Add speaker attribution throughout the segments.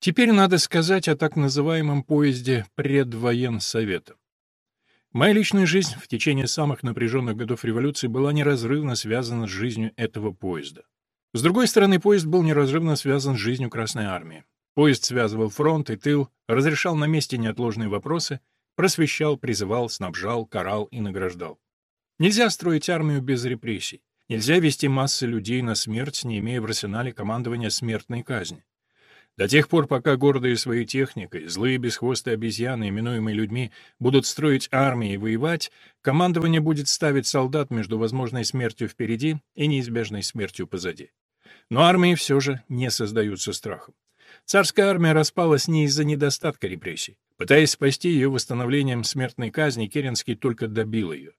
Speaker 1: Теперь надо сказать о так называемом поезде предвоенсовета. Моя личная жизнь в течение самых напряженных годов революции была неразрывно связана с жизнью этого поезда. С другой стороны, поезд был неразрывно связан с жизнью Красной Армии. Поезд связывал фронт и тыл, разрешал на месте неотложные вопросы, просвещал, призывал, снабжал, карал и награждал. Нельзя строить армию без репрессий. Нельзя вести массы людей на смерть, не имея в арсенале командования смертной казни. До тех пор, пока гордые своей техникой, злые бесхвостые обезьяны, именуемые людьми, будут строить армии и воевать, командование будет ставить солдат между возможной смертью впереди и неизбежной смертью позади. Но армии все же не создаются страхом. Царская армия распалась не из-за недостатка репрессий. Пытаясь спасти ее восстановлением смертной казни, Керенский только добил ее.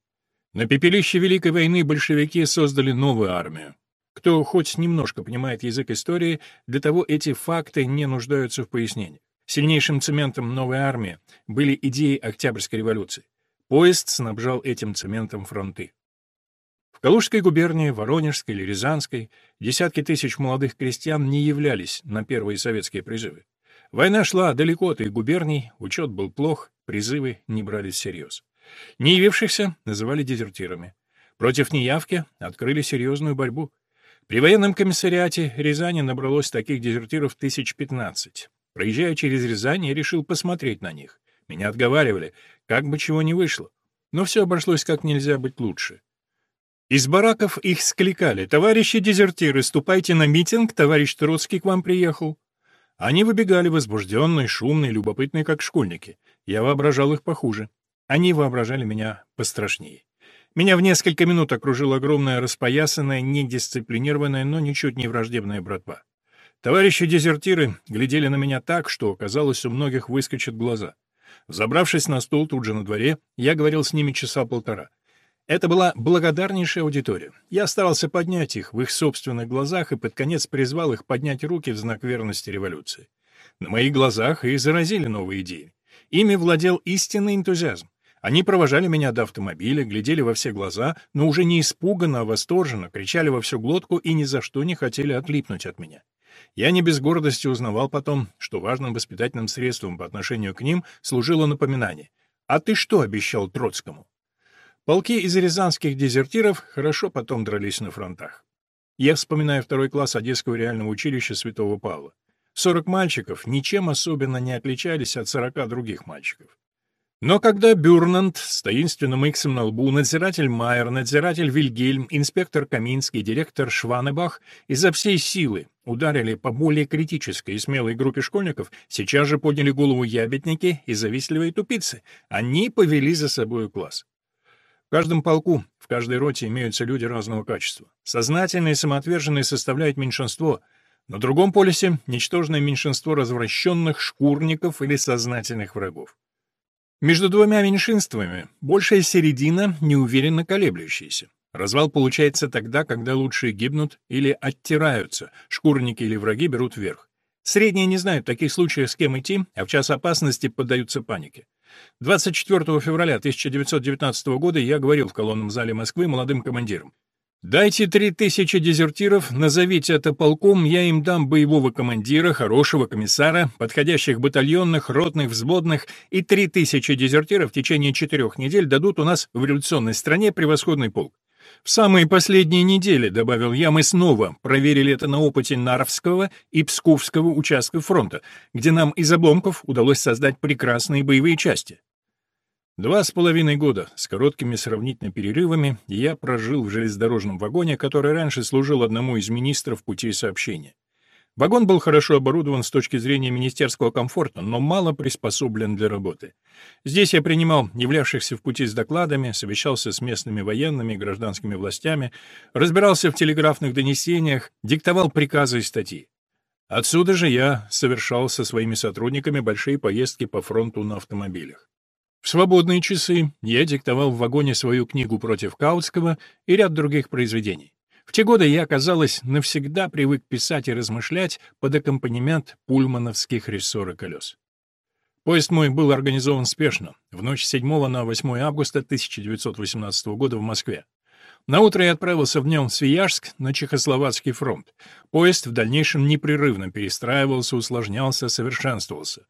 Speaker 1: На пепелище Великой войны большевики создали новую армию, кто хоть немножко понимает язык истории, для того эти факты не нуждаются в пояснении. Сильнейшим цементом новой армии были идеи Октябрьской революции. Поезд снабжал этим цементом фронты. В Калужской губернии, Воронежской или Рязанской десятки тысяч молодых крестьян не являлись на первые советские призывы. Война шла далеко от их губерний, учет был плох, призывы не брались всерьез. Не явившихся называли дезертирами. Против неявки открыли серьезную борьбу. При военном комиссариате Рязани набралось таких дезертиров тысяч пятнадцать. Проезжая через Рязань, я решил посмотреть на них. Меня отговаривали, как бы чего не вышло. Но все обошлось как нельзя быть лучше. Из бараков их скликали. «Товарищи дезертиры, ступайте на митинг, товарищ Троцкий к вам приехал». Они выбегали возбужденные, шумные, любопытные, как школьники. Я воображал их похуже. Они воображали меня пострашнее. Меня в несколько минут окружила огромная, распоясанная, недисциплинированная, но ничуть не враждебная братва. Товарищи-дезертиры глядели на меня так, что, казалось, у многих выскочат глаза. Забравшись на стул тут же на дворе, я говорил с ними часа полтора. Это была благодарнейшая аудитория. Я старался поднять их в их собственных глазах и под конец призвал их поднять руки в знак верности революции. На моих глазах и заразили новые идеи. Ими владел истинный энтузиазм. Они провожали меня до автомобиля, глядели во все глаза, но уже не испуганно, а восторженно, кричали во всю глотку и ни за что не хотели отлипнуть от меня. Я не без гордости узнавал потом, что важным воспитательным средством по отношению к ним служило напоминание. «А ты что обещал Троцкому?» Полки из рязанских дезертиров хорошо потом дрались на фронтах. Я вспоминаю второй класс Одесского реального училища Святого Павла. Сорок мальчиков ничем особенно не отличались от сорока других мальчиков. Но когда Бюрнанд с таинственным иксом на лбу, надзиратель Майер, надзиратель Вильгельм, инспектор Каминский, директор Шванебах изо всей силы ударили по более критической и смелой группе школьников, сейчас же подняли голову ябедники и завистливые тупицы. Они повели за собой класс. В каждом полку, в каждой роте имеются люди разного качества. Сознательные и самоотверженные составляют меньшинство. На другом полюсе — ничтожное меньшинство развращенных шкурников или сознательных врагов. Между двумя меньшинствами большая середина неуверенно колеблющаяся. Развал получается тогда, когда лучшие гибнут или оттираются, шкурники или враги берут верх. Средние не знают таких случаях, с кем идти, а в час опасности поддаются панике. 24 февраля 1919 года я говорил в колонном зале Москвы молодым командирам. Дайте три тысячи дезертиров, назовите это полком, я им дам боевого командира, хорошего комиссара, подходящих батальонных, ротных, взводных, и три тысячи дезертиров в течение четырех недель дадут у нас в революционной стране превосходный полк. В самые последние недели, добавил я, мы снова проверили это на опыте Наровского и Псковского участков фронта, где нам из обломков удалось создать прекрасные боевые части. Два с половиной года с короткими сравнительно перерывами я прожил в железнодорожном вагоне, который раньше служил одному из министров путей сообщения. Вагон был хорошо оборудован с точки зрения министерского комфорта, но мало приспособлен для работы. Здесь я принимал являвшихся в пути с докладами, совещался с местными военными и гражданскими властями, разбирался в телеграфных донесениях, диктовал приказы и статьи. Отсюда же я совершал со своими сотрудниками большие поездки по фронту на автомобилях. В свободные часы я диктовал в вагоне свою книгу против Каутского и ряд других произведений. В те годы я, казалось, навсегда привык писать и размышлять под аккомпанемент пульмановских рессор и колес. Поезд мой был организован спешно, в ночь с 7 на 8 августа 1918 года в Москве. Наутро я отправился в нем в Свияжск на Чехословацкий фронт. Поезд в дальнейшем непрерывно перестраивался, усложнялся, совершенствовался.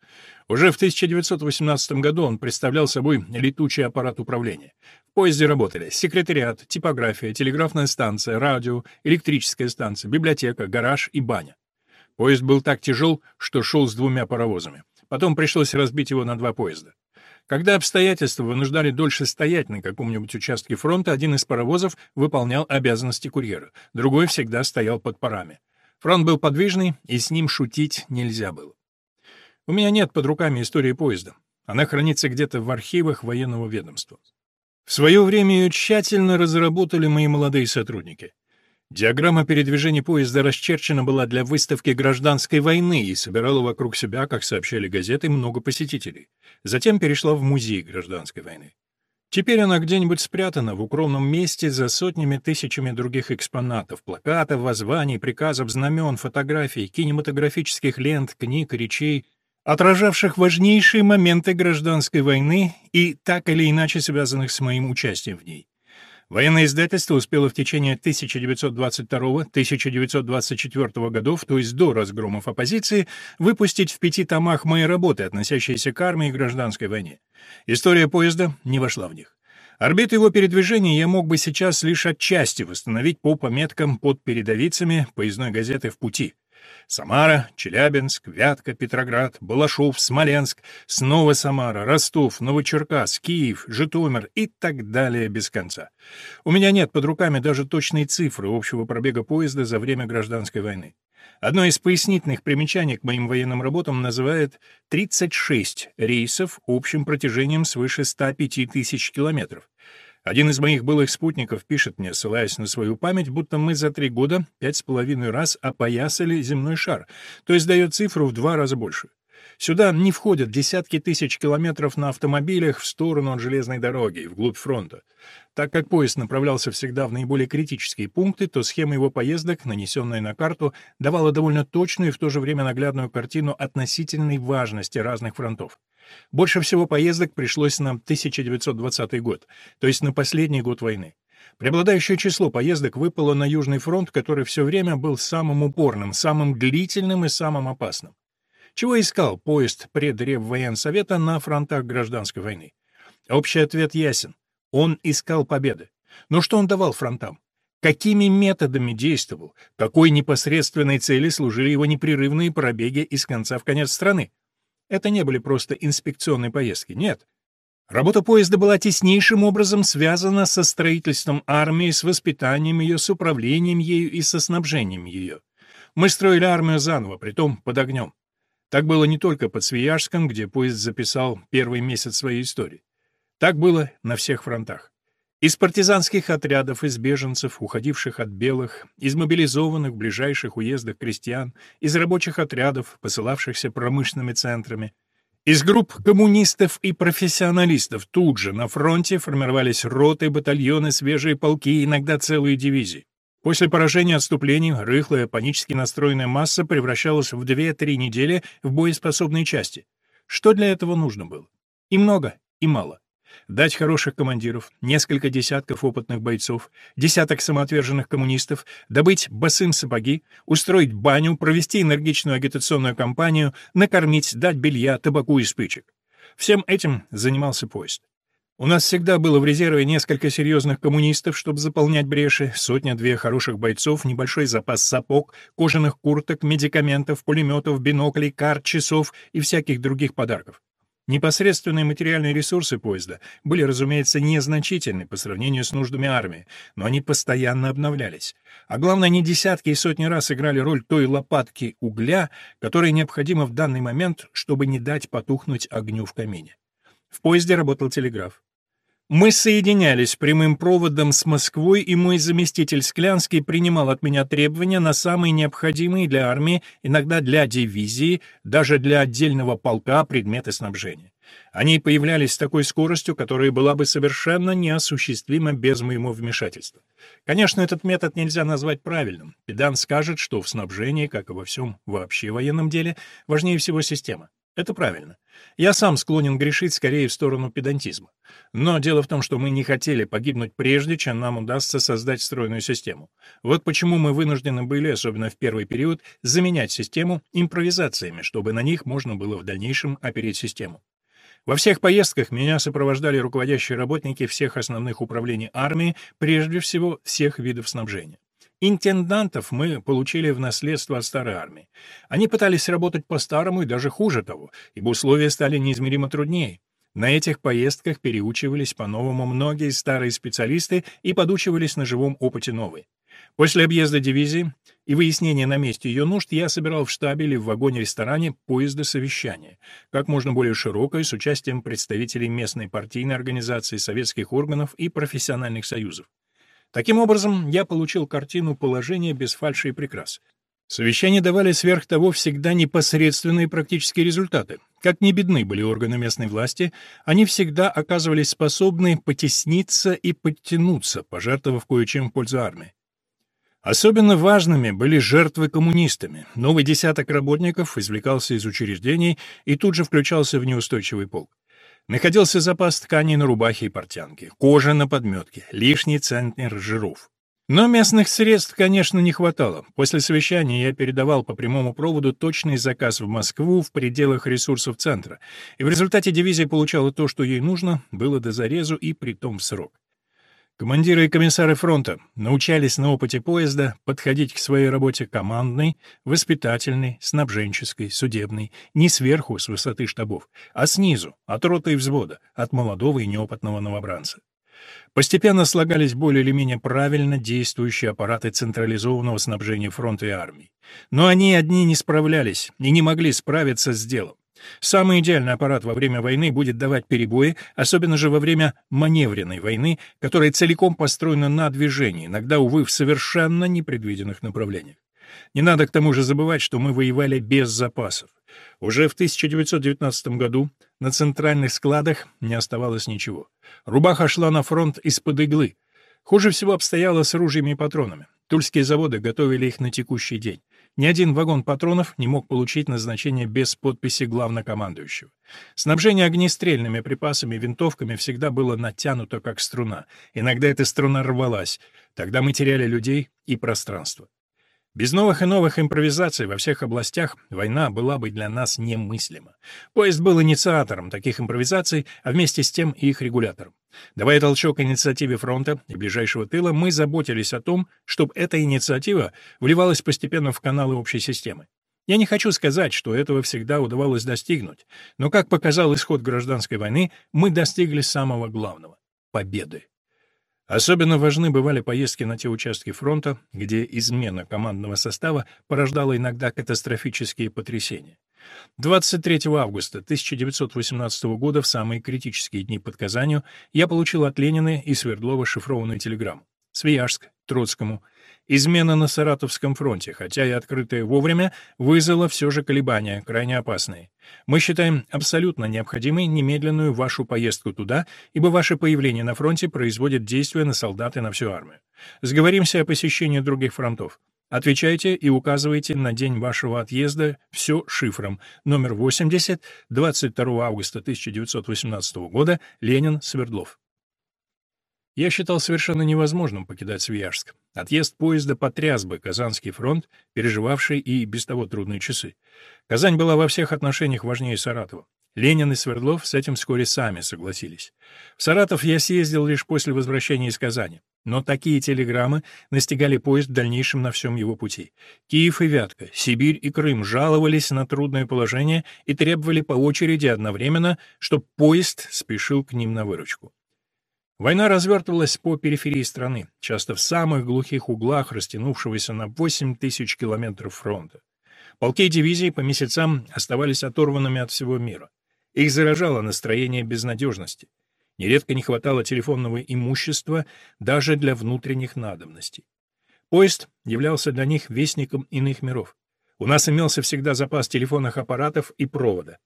Speaker 1: Уже в 1918 году он представлял собой летучий аппарат управления. В поезде работали секретариат, типография, телеграфная станция, радио, электрическая станция, библиотека, гараж и баня. Поезд был так тяжел, что шел с двумя паровозами. Потом пришлось разбить его на два поезда. Когда обстоятельства вынуждали дольше стоять на каком-нибудь участке фронта, один из паровозов выполнял обязанности курьера, другой всегда стоял под парами. Фронт был подвижный, и с ним шутить нельзя было. У меня нет под руками истории поезда. Она хранится где-то в архивах военного ведомства. В свое время ее тщательно разработали мои молодые сотрудники. Диаграмма передвижения поезда расчерчена была для выставки гражданской войны и собирала вокруг себя, как сообщали газеты, много посетителей. Затем перешла в музей гражданской войны. Теперь она где-нибудь спрятана в укромном месте за сотнями тысячами других экспонатов, плакатов, воззваний, приказов, знамен, фотографий, кинематографических лент, книг, речей, отражавших важнейшие моменты гражданской войны и так или иначе связанных с моим участием в ней. Военное издательство успело в течение 1922-1924 годов, то есть до разгромов оппозиции, выпустить в пяти томах мои работы, относящиеся к армии и гражданской войне. История поезда не вошла в них. Орбиту его передвижения я мог бы сейчас лишь отчасти восстановить по пометкам под передовицами поездной газеты «В пути». Самара, Челябинск, Вятка, Петроград, Балашов, Смоленск, снова Самара, Ростов, Новочеркасск, Киев, Житомир и так далее без конца. У меня нет под руками даже точной цифры общего пробега поезда за время гражданской войны. Одно из пояснительных примечаний к моим военным работам называет 36 рейсов общим протяжением свыше 105 тысяч километров. Один из моих былых спутников пишет мне, ссылаясь на свою память, будто мы за три года пять с половиной раз опоясали земной шар, то есть дает цифру в два раза больше. Сюда не входят десятки тысяч километров на автомобилях в сторону от железной дороги, вглубь фронта. Так как поезд направлялся всегда в наиболее критические пункты, то схема его поездок, нанесенная на карту, давала довольно точную и в то же время наглядную картину относительной важности разных фронтов. Больше всего поездок пришлось нам 1920 год, то есть на последний год войны. Преобладающее число поездок выпало на Южный фронт, который все время был самым упорным, самым длительным и самым опасным. Чего искал поезд предреввоенсовета на фронтах гражданской войны? Общий ответ ясен. Он искал победы. Но что он давал фронтам? Какими методами действовал? Какой непосредственной цели служили его непрерывные пробеги из конца в конец страны? Это не были просто инспекционные поездки, нет. Работа поезда была теснейшим образом связана со строительством армии, с воспитанием ее, с управлением ею и со снабжением ее. Мы строили армию заново, притом под огнем. Так было не только под Свияжском, где поезд записал первый месяц своей истории. Так было на всех фронтах. Из партизанских отрядов, из беженцев, уходивших от белых, из мобилизованных в ближайших уездах крестьян, из рабочих отрядов, посылавшихся промышленными центрами, из групп коммунистов и профессионалистов тут же на фронте формировались роты, батальоны, свежие полки, иногда целые дивизии. После поражения отступлений рыхлая, панически настроенная масса превращалась в 2-3 недели в боеспособные части. Что для этого нужно было? И много, и мало. Дать хороших командиров, несколько десятков опытных бойцов, десяток самоотверженных коммунистов, добыть босым сапоги, устроить баню, провести энергичную агитационную кампанию, накормить, дать белья, табаку и спичек. Всем этим занимался поезд. У нас всегда было в резерве несколько серьезных коммунистов, чтобы заполнять бреши, сотня-две хороших бойцов, небольшой запас сапог, кожаных курток, медикаментов, пулеметов, биноклей, карт, часов и всяких других подарков. Непосредственные материальные ресурсы поезда были, разумеется, незначительны по сравнению с нуждами армии, но они постоянно обновлялись. А главное, они десятки и сотни раз играли роль той лопатки угля, которая необходима в данный момент, чтобы не дать потухнуть огню в камине. В поезде работал телеграф. Мы соединялись прямым проводом с Москвой, и мой заместитель Склянский принимал от меня требования на самые необходимые для армии, иногда для дивизии, даже для отдельного полка предметы снабжения. Они появлялись с такой скоростью, которая была бы совершенно неосуществима без моего вмешательства. Конечно, этот метод нельзя назвать правильным. Педан скажет, что в снабжении, как и во всем вообще военном деле, важнее всего система. Это правильно. Я сам склонен грешить скорее в сторону педантизма. Но дело в том, что мы не хотели погибнуть прежде, чем нам удастся создать стройную систему. Вот почему мы вынуждены были, особенно в первый период, заменять систему импровизациями, чтобы на них можно было в дальнейшем опереть систему. Во всех поездках меня сопровождали руководящие работники всех основных управлений армии, прежде всего всех видов снабжения. Интендантов мы получили в наследство от старой армии. Они пытались работать по-старому и даже хуже того, ибо условия стали неизмеримо труднее. На этих поездках переучивались по-новому многие старые специалисты и подучивались на живом опыте новые. После объезда дивизии и выяснения на месте ее нужд я собирал в штабе или в вагоне-ресторане поезда совещания, как можно более широкое, с участием представителей местной партийной организации, советских органов и профессиональных союзов. Таким образом, я получил картину положения без фальши и прикрас. Совещания давали сверх того всегда непосредственные практические результаты. Как не бедны были органы местной власти, они всегда оказывались способны потесниться и подтянуться, пожертвовав кое-чем в пользу армии. Особенно важными были жертвы коммунистами. Новый десяток работников извлекался из учреждений и тут же включался в неустойчивый полк. Находился запас тканей на рубахе и портянке, кожа на подметке, лишний центнер жиров. Но местных средств, конечно, не хватало. После совещания я передавал по прямому проводу точный заказ в Москву в пределах ресурсов центра, и в результате дивизия получала то, что ей нужно, было до зарезу и притом в срок. Командиры и комиссары фронта научались на опыте поезда подходить к своей работе командной, воспитательной, снабженческой, судебной, не сверху, с высоты штабов, а снизу, от роты и взвода, от молодого и неопытного новобранца. Постепенно слагались более или менее правильно действующие аппараты централизованного снабжения фронта и армии. Но они одни не справлялись и не могли справиться с делом. Самый идеальный аппарат во время войны будет давать перебои, особенно же во время маневренной войны, которая целиком построена на движении, иногда, увы, в совершенно непредвиденных направлениях. Не надо к тому же забывать, что мы воевали без запасов. Уже в 1919 году на центральных складах не оставалось ничего. Рубаха шла на фронт из-под иглы. Хуже всего обстояло с ружьями и патронами. Тульские заводы готовили их на текущий день. Ни один вагон патронов не мог получить назначение без подписи главнокомандующего. Снабжение огнестрельными припасами и винтовками всегда было натянуто как струна. Иногда эта струна рвалась. Тогда мы теряли людей и пространство. Без новых и новых импровизаций во всех областях война была бы для нас немыслима. Поезд был инициатором таких импровизаций, а вместе с тем и их регулятором. Давая толчок инициативе фронта и ближайшего тыла, мы заботились о том, чтобы эта инициатива вливалась постепенно в каналы общей системы. Я не хочу сказать, что этого всегда удавалось достигнуть, но, как показал исход гражданской войны, мы достигли самого главного — победы. Особенно важны бывали поездки на те участки фронта, где измена командного состава порождала иногда катастрофические потрясения. 23 августа 1918 года, в самые критические дни под Казанью, я получил от Ленина и Свердлова шифрованную телеграмму. Свияжск, Троцкому, Измена на Саратовском фронте, хотя и открытая вовремя, вызвала все же колебания, крайне опасные. Мы считаем абсолютно необходимой немедленную вашу поездку туда, ибо ваше появление на фронте производит действие на солдат и на всю армию. Сговоримся о посещении других фронтов. Отвечайте и указывайте на день вашего отъезда все шифром. Номер 80, 22 августа 1918 года, Ленин, Свердлов. Я считал совершенно невозможным покидать Свияжск. Отъезд поезда потряс бы Казанский фронт, переживавший и без того трудные часы. Казань была во всех отношениях важнее Саратова. Ленин и Свердлов с этим вскоре сами согласились. В Саратов я съездил лишь после возвращения из Казани. Но такие телеграммы настигали поезд в дальнейшем на всем его пути. Киев и Вятка, Сибирь и Крым жаловались на трудное положение и требовали по очереди одновременно, чтобы поезд спешил к ним на выручку. Война развертывалась по периферии страны, часто в самых глухих углах растянувшегося на 8 тысяч километров фронта. Полки и дивизии по месяцам оставались оторванными от всего мира. Их заражало настроение безнадежности. Нередко не хватало телефонного имущества даже для внутренних надобностей. Поезд являлся для них вестником иных миров. У нас имелся всегда запас телефонных аппаратов и провода.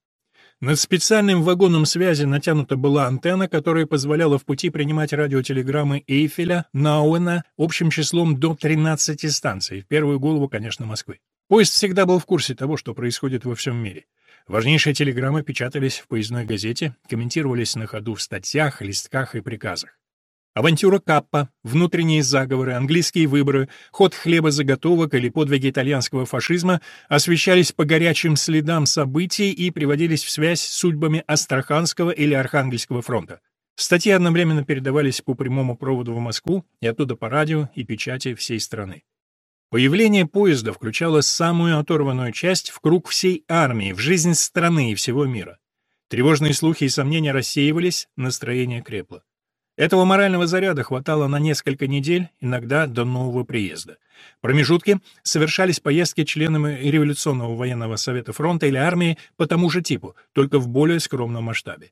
Speaker 1: Над специальным вагоном связи натянута была антенна, которая позволяла в пути принимать радиотелеграммы Эйфеля, Науэна общим числом до 13 станций, в первую голову, конечно, Москвы. Поезд всегда был в курсе того, что происходит во всем мире. Важнейшие телеграммы печатались в поездной газете, комментировались на ходу в статьях, листках и приказах. Авантюра Каппа, внутренние заговоры, английские выборы, ход хлебозаготовок или подвиги итальянского фашизма освещались по горячим следам событий и приводились в связь с судьбами Астраханского или Архангельского фронта. Статьи одновременно передавались по прямому проводу в Москву и оттуда по радио и печати всей страны. Появление поезда включало самую оторванную часть в круг всей армии, в жизнь страны и всего мира. Тревожные слухи и сомнения рассеивались, настроение крепло. Этого морального заряда хватало на несколько недель, иногда до нового приезда. Промежутки совершались поездки членами Революционного военного совета фронта или армии по тому же типу, только в более скромном масштабе.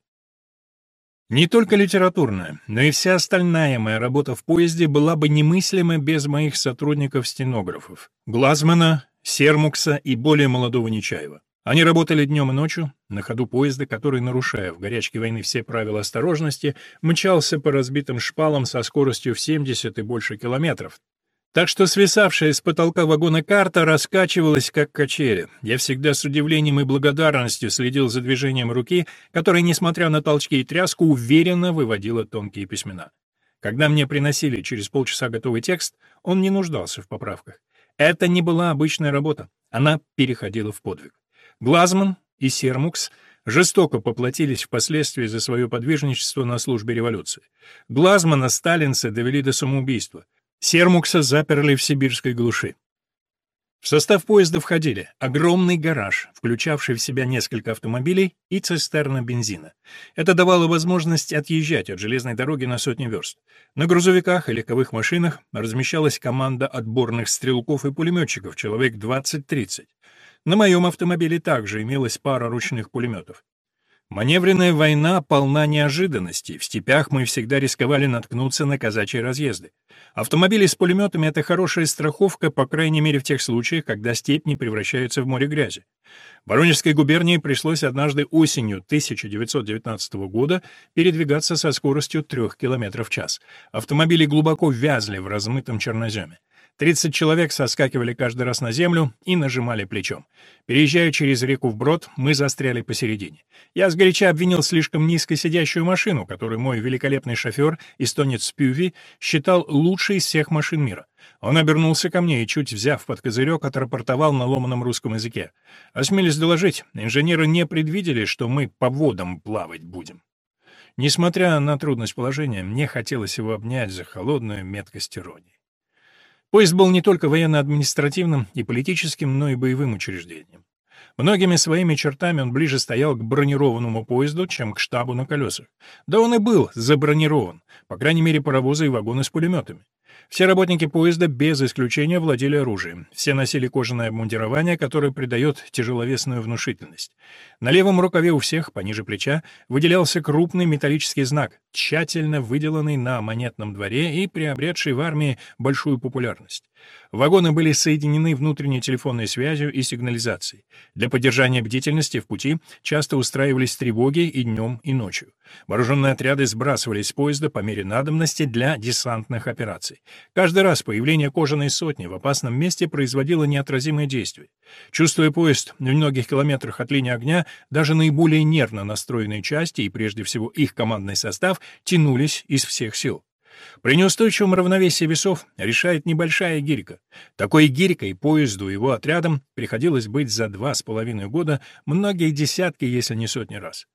Speaker 1: Не только литературная, но и вся остальная моя работа в поезде была бы немыслима без моих сотрудников-стенографов — Глазмана, Сермукса и более молодого Нечаева. Они работали днем и ночью на ходу поезда, который, нарушая в горячке войны все правила осторожности, мчался по разбитым шпалам со скоростью в 70 и больше километров. Так что свисавшая с потолка вагона карта раскачивалась, как качели. Я всегда с удивлением и благодарностью следил за движением руки, которая, несмотря на толчки и тряску, уверенно выводила тонкие письмена. Когда мне приносили через полчаса готовый текст, он не нуждался в поправках. Это не была обычная работа, она переходила в подвиг. Глазман и Сермукс жестоко поплатились впоследствии за свое подвижничество на службе революции. Глазмана сталинцы довели до самоубийства. Сермукса заперли в сибирской глуши. В состав поезда входили огромный гараж, включавший в себя несколько автомобилей и цистерна бензина. Это давало возможность отъезжать от железной дороги на сотни верст. На грузовиках и легковых машинах размещалась команда отборных стрелков и пулеметчиков, человек 20-30. На моем автомобиле также имелась пара ручных пулеметов. Маневренная война полна неожиданностей. В степях мы всегда рисковали наткнуться на казачьи разъезды. Автомобили с пулеметами — это хорошая страховка, по крайней мере в тех случаях, когда степь не превращается в море грязи. Воронежской губернии пришлось однажды осенью 1919 года передвигаться со скоростью 3 км в час. Автомобили глубоко вязли в размытом черноземе. Тридцать человек соскакивали каждый раз на землю и нажимали плечом. Переезжая через реку вброд, мы застряли посередине. Я сгоряча обвинил слишком низко сидящую машину, которую мой великолепный шофер, эстонец Спюви, считал лучшей из всех машин мира. Он обернулся ко мне и, чуть взяв под козырек, отрапортовал на ломаном русском языке. Осмелись доложить, инженеры не предвидели, что мы по водам плавать будем. Несмотря на трудность положения, мне хотелось его обнять за холодную меткость иронии. Поезд был не только военно-административным и политическим, но и боевым учреждением. Многими своими чертами он ближе стоял к бронированному поезду, чем к штабу на колесах. Да он и был забронирован, по крайней мере паровозы и вагоны с пулеметами. Все работники поезда без исключения владели оружием. Все носили кожаное обмундирование, которое придает тяжеловесную внушительность. На левом рукаве у всех, пониже плеча, выделялся крупный металлический знак, тщательно выделанный на монетном дворе и приобретший в армии большую популярность. Вагоны были соединены внутренней телефонной связью и сигнализацией. Для поддержания бдительности в пути часто устраивались тревоги и днем, и ночью. Вооруженные отряды сбрасывались с поезда по мере надобности для десантных операций. Каждый раз появление кожаной сотни в опасном месте производило неотразимое действие. Чувствуя поезд в многих километрах от линии огня, даже наиболее нервно настроенные части и прежде всего их командный состав тянулись из всех сил. При неустойчивом равновесии весов решает небольшая гирька. Такой гирькой поезду и его отрядам приходилось быть за два с половиной года многие десятки, если не сотни раз.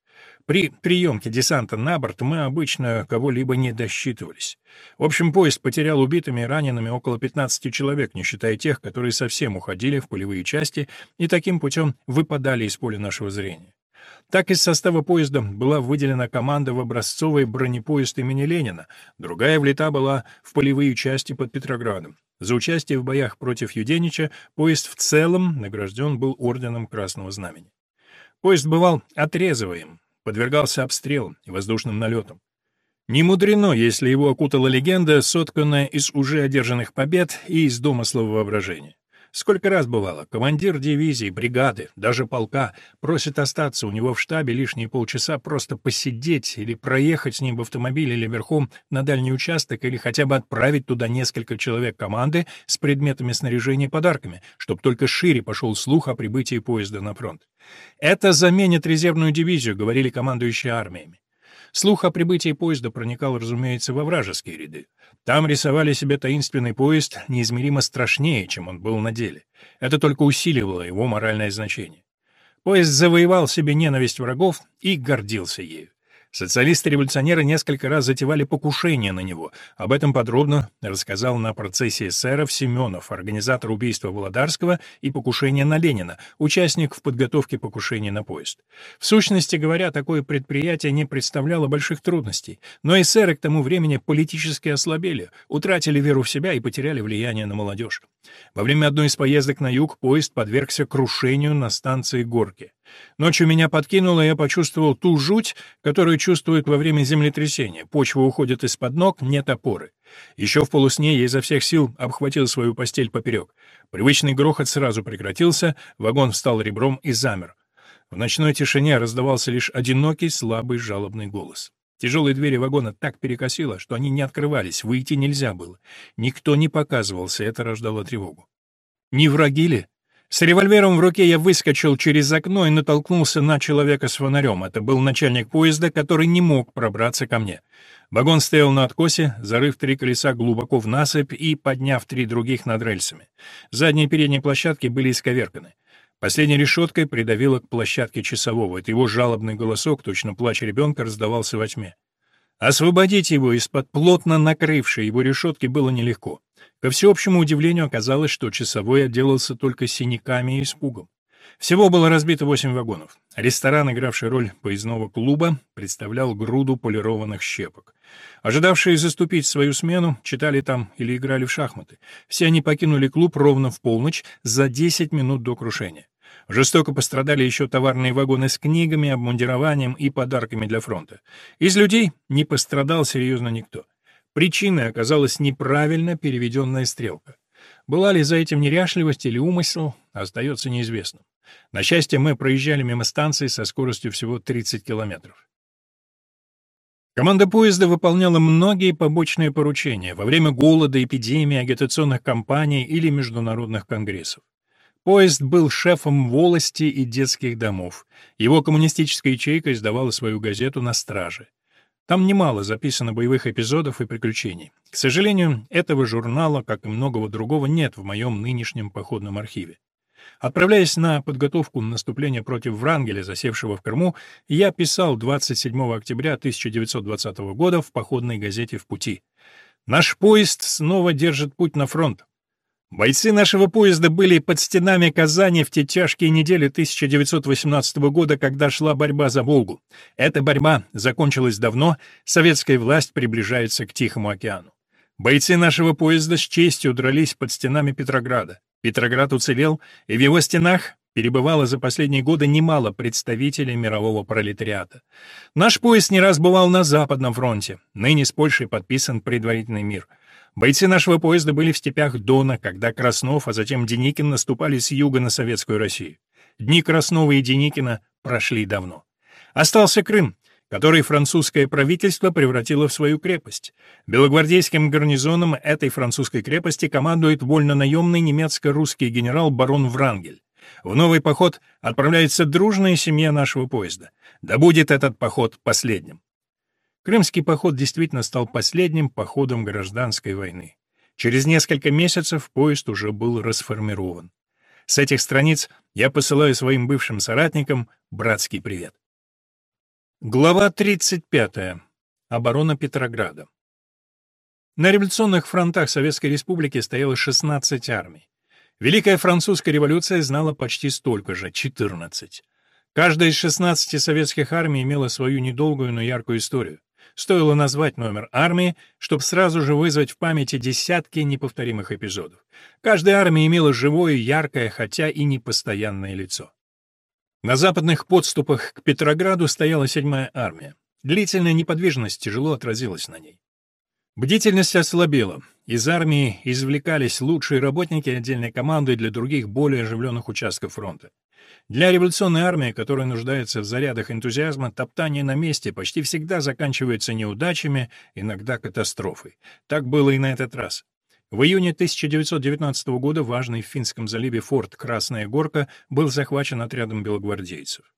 Speaker 1: При приемке десанта на борт мы обычно кого-либо не досчитывались. В общем, поезд потерял убитыми и ранеными около 15 человек, не считая тех, которые совсем уходили в полевые части и таким путем выпадали из поля нашего зрения. Так из состава поезда была выделена команда в образцовый бронепоезд имени Ленина, другая влета была в полевые части под Петроградом. За участие в боях против Юденича поезд в целом награжден был орденом Красного Знамени. Поезд бывал отрезываем, подвергался обстрелам и воздушным налетам. Не мудрено, если его окутала легенда, сотканная из уже одержанных побед и из домыслов воображения. Сколько раз бывало, командир дивизии, бригады, даже полка просит остаться у него в штабе лишние полчаса просто посидеть или проехать с ним в автомобиле или верхом на дальний участок или хотя бы отправить туда несколько человек команды с предметами снаряжения и подарками, чтобы только шире пошел слух о прибытии поезда на фронт. «Это заменит резервную дивизию», — говорили командующие армиями. Слух о прибытии поезда проникал, разумеется, во вражеские ряды. Там рисовали себе таинственный поезд неизмеримо страшнее, чем он был на деле. Это только усиливало его моральное значение. Поезд завоевал себе ненависть врагов и гордился ею. Социалисты-революционеры несколько раз затевали покушение на него. Об этом подробно рассказал на процессе эсеров Семенов, организатор убийства Володарского и покушения на Ленина, участник в подготовке покушения на поезд. В сущности говоря, такое предприятие не представляло больших трудностей, но эсеры к тому времени политически ослабели, утратили веру в себя и потеряли влияние на молодежь. Во время одной из поездок на юг поезд подвергся крушению на станции Горки. Ночью меня подкинуло, и я почувствовал ту жуть, которую чувствуют во время землетрясения. Почва уходит из-под ног, нет опоры. Еще в полусне я изо всех сил обхватил свою постель поперек. Привычный грохот сразу прекратился, вагон встал ребром и замер. В ночной тишине раздавался лишь одинокий, слабый, жалобный голос. Тяжелые двери вагона так перекосило, что они не открывались, выйти нельзя было. Никто не показывался, это рождало тревогу. Не враги ли? С револьвером в руке я выскочил через окно и натолкнулся на человека с фонарем. Это был начальник поезда, который не мог пробраться ко мне. Вагон стоял на откосе, зарыв три колеса глубоко в насыпь и подняв три других над рельсами. Задние и передние площадки были исковерканы. Последней решеткой придавило к площадке часового. Это его жалобный голосок, точно плач ребенка, раздавался во тьме. Освободить его из-под плотно накрывшей его решетки было нелегко. Ко всеобщему удивлению оказалось, что часовой отделался только синяками и испугом. Всего было разбито восемь вагонов. Ресторан, игравший роль поездного клуба, представлял груду полированных щепок. Ожидавшие заступить свою смену, читали там или играли в шахматы. Все они покинули клуб ровно в полночь, за 10 минут до крушения. Жестоко пострадали еще товарные вагоны с книгами, обмундированием и подарками для фронта. Из людей не пострадал серьезно никто. Причиной оказалась неправильно переведенная стрелка. Была ли за этим неряшливость или умысел, остается неизвестным. На счастье, мы проезжали мимо станции со скоростью всего 30 километров. Команда поезда выполняла многие побочные поручения во время голода, эпидемии, агитационных кампаний или международных конгрессов. Поезд был шефом волости и детских домов. Его коммунистическая ячейка издавала свою газету «На страже». Там немало записано боевых эпизодов и приключений. К сожалению, этого журнала, как и многого другого, нет в моем нынешнем походном архиве. Отправляясь на подготовку наступления против Врангеля, засевшего в Крыму, я писал 27 октября 1920 года в походной газете «В пути». «Наш поезд снова держит путь на фронт. Бойцы нашего поезда были под стенами Казани в те тяжкие недели 1918 года, когда шла борьба за Волгу. Эта борьба закончилась давно, советская власть приближается к Тихому океану. Бойцы нашего поезда с честью дрались под стенами Петрограда. Петроград уцелел, и в его стенах перебывало за последние годы немало представителей мирового пролетариата. Наш поезд не раз бывал на Западном фронте. Ныне с Польшей подписан предварительный мир — Бойцы нашего поезда были в степях Дона, когда Краснов, а затем Деникин наступали с юга на советскую Россию. Дни Краснова и Деникина прошли давно. Остался Крым, который французское правительство превратило в свою крепость. Белогвардейским гарнизоном этой французской крепости командует вольно-наемный немецко-русский генерал барон Врангель. В новый поход отправляется дружная семья нашего поезда. Да будет этот поход последним. Крымский поход действительно стал последним походом гражданской войны. Через несколько месяцев поезд уже был расформирован. С этих страниц я посылаю своим бывшим соратникам братский привет. Глава 35. Оборона Петрограда. На революционных фронтах Советской Республики стояло 16 армий. Великая французская революция знала почти столько же — 14. Каждая из 16 советских армий имела свою недолгую, но яркую историю. Стоило назвать номер армии, чтобы сразу же вызвать в памяти десятки неповторимых эпизодов. Каждая армия имела живое, яркое, хотя и непостоянное лицо. На западных подступах к Петрограду стояла седьмая армия. Длительная неподвижность тяжело отразилась на ней. Бдительность ослабела. Из армии извлекались лучшие работники отдельной команды для других более оживленных участков фронта. Для революционной армии, которая нуждается в зарядах энтузиазма, топтание на месте почти всегда заканчивается неудачами, иногда катастрофой. Так было и на этот раз. В июне 1919 года важный в Финском заливе форт «Красная горка» был захвачен отрядом белогвардейцев.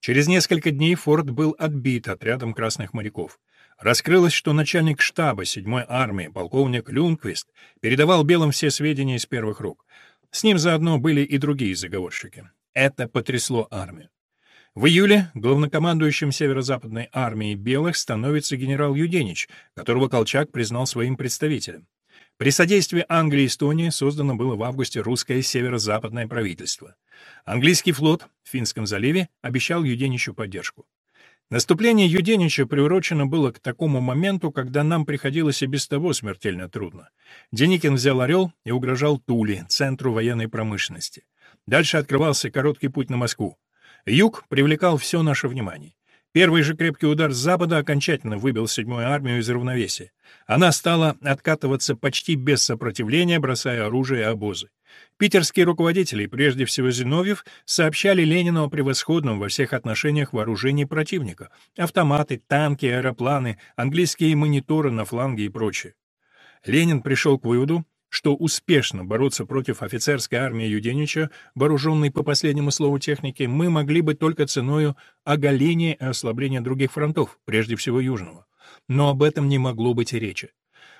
Speaker 1: Через несколько дней форт был отбит отрядом красных моряков. Раскрылось, что начальник штаба 7-й армии, полковник Люнквист, передавал белым все сведения из первых рук. С ним заодно были и другие заговорщики. Это потрясло армию. В июле главнокомандующим Северо-Западной армией белых становится генерал Юденич, которого Колчак признал своим представителем. При содействии Англии и Эстонии создано было в августе русское северо-западное правительство. Английский флот в Финском заливе обещал Юденичу поддержку. Наступление Юденича приурочено было к такому моменту, когда нам приходилось и без того смертельно трудно. Деникин взял «Орел» и угрожал Туле, центру военной промышленности. Дальше открывался короткий путь на Москву. Юг привлекал все наше внимание. Первый же крепкий удар с запада окончательно выбил седьмую армию из равновесия. Она стала откатываться почти без сопротивления, бросая оружие и обозы. Питерские руководители, прежде всего Зиновьев, сообщали Ленину о превосходном во всех отношениях вооружении противника — автоматы, танки, аэропланы, английские мониторы на фланге и прочее. Ленин пришел к выводу, что успешно бороться против офицерской армии Юденича, вооруженной по последнему слову техники, мы могли бы только ценою оголения и ослабления других фронтов, прежде всего Южного. Но об этом не могло быть и речи.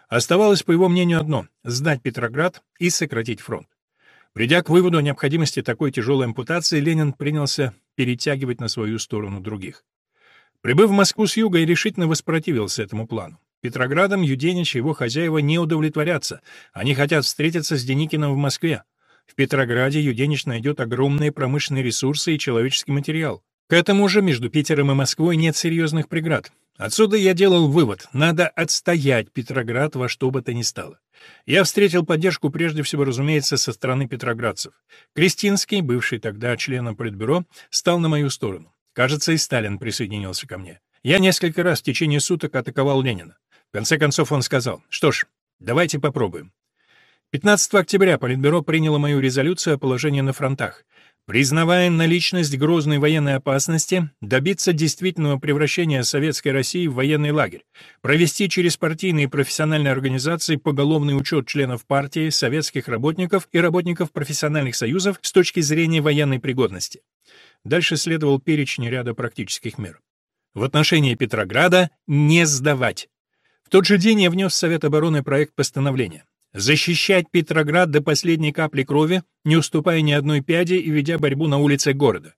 Speaker 1: Оставалось, по его мнению, одно — сдать Петроград и сократить фронт. Придя к выводу о необходимости такой тяжелой ампутации, Ленин принялся перетягивать на свою сторону других. Прибыв в Москву с юга, и решительно воспротивился этому плану. Петроградом Юденич и его хозяева не удовлетворятся. Они хотят встретиться с Деникиным в Москве. В Петрограде Юденич найдет огромные промышленные ресурсы и человеческий материал. К этому же между Питером и Москвой нет серьезных преград. Отсюда я делал вывод — надо отстоять Петроград во что бы то ни стало. Я встретил поддержку прежде всего, разумеется, со стороны петроградцев. Кристинский, бывший тогда членом Политбюро, стал на мою сторону. Кажется, и Сталин присоединился ко мне. Я несколько раз в течение суток атаковал Ленина. Конце концов он сказал, что ж, давайте попробуем. 15 октября Политбюро приняло мою резолюцию о положении на фронтах. Признавая наличность грозной военной опасности, добиться действительного превращения Советской России в военный лагерь, провести через партийные и профессиональные организации поголовный учет членов партии, советских работников и работников профессиональных союзов с точки зрения военной пригодности. Дальше следовал перечень ряда практических мер. В отношении Петрограда не сдавать. Тот же день я внес в Совет обороны проект постановления. Защищать Петроград до последней капли крови, не уступая ни одной пяди и ведя борьбу на улицах города.